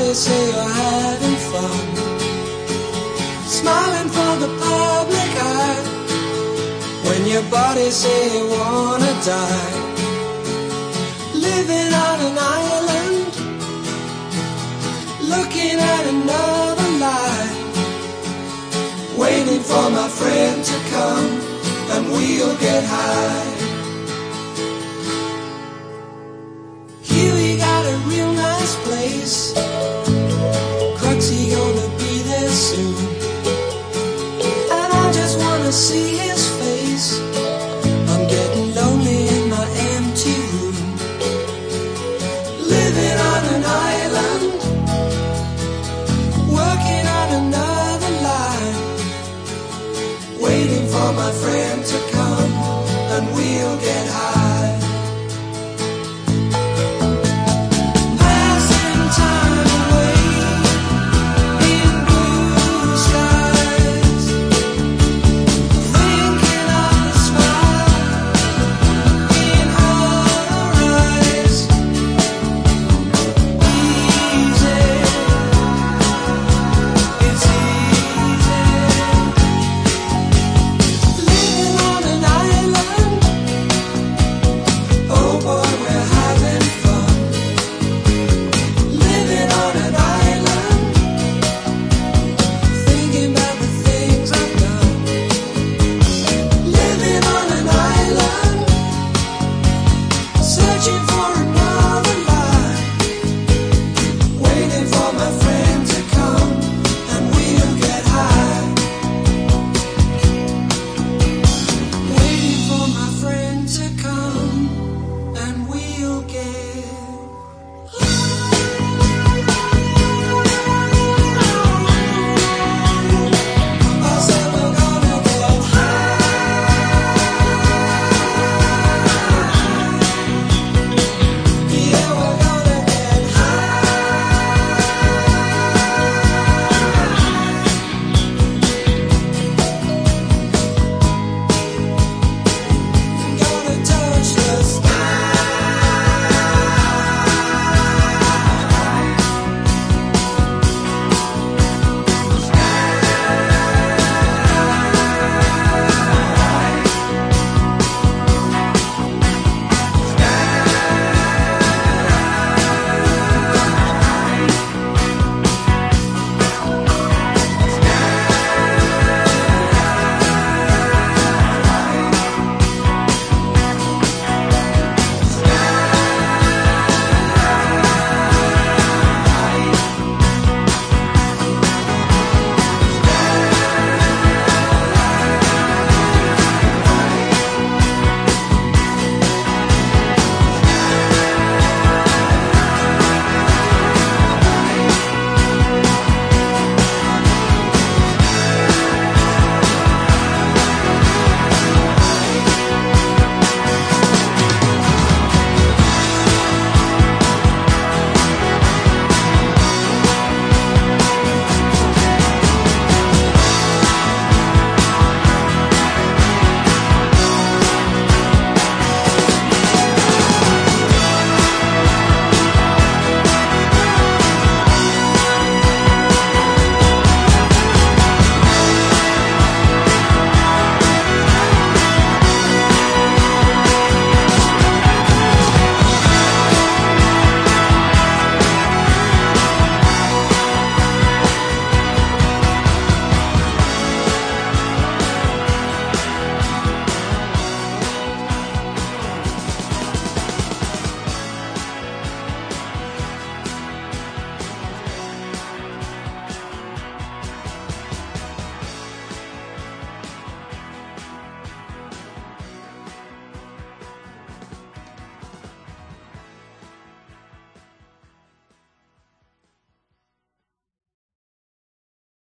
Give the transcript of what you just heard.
Everybody say you're having fun. Smiling for the public eye. When your body say you wanna die. Living on an island. Looking at another life. Waiting for my friend to come and we'll get high. Nice place. Cruxy gonna be there soon. And I just wanna see his face. I'm getting lonely in my empty room. Living on an island. Working on another life. Waiting for my friend to come searching for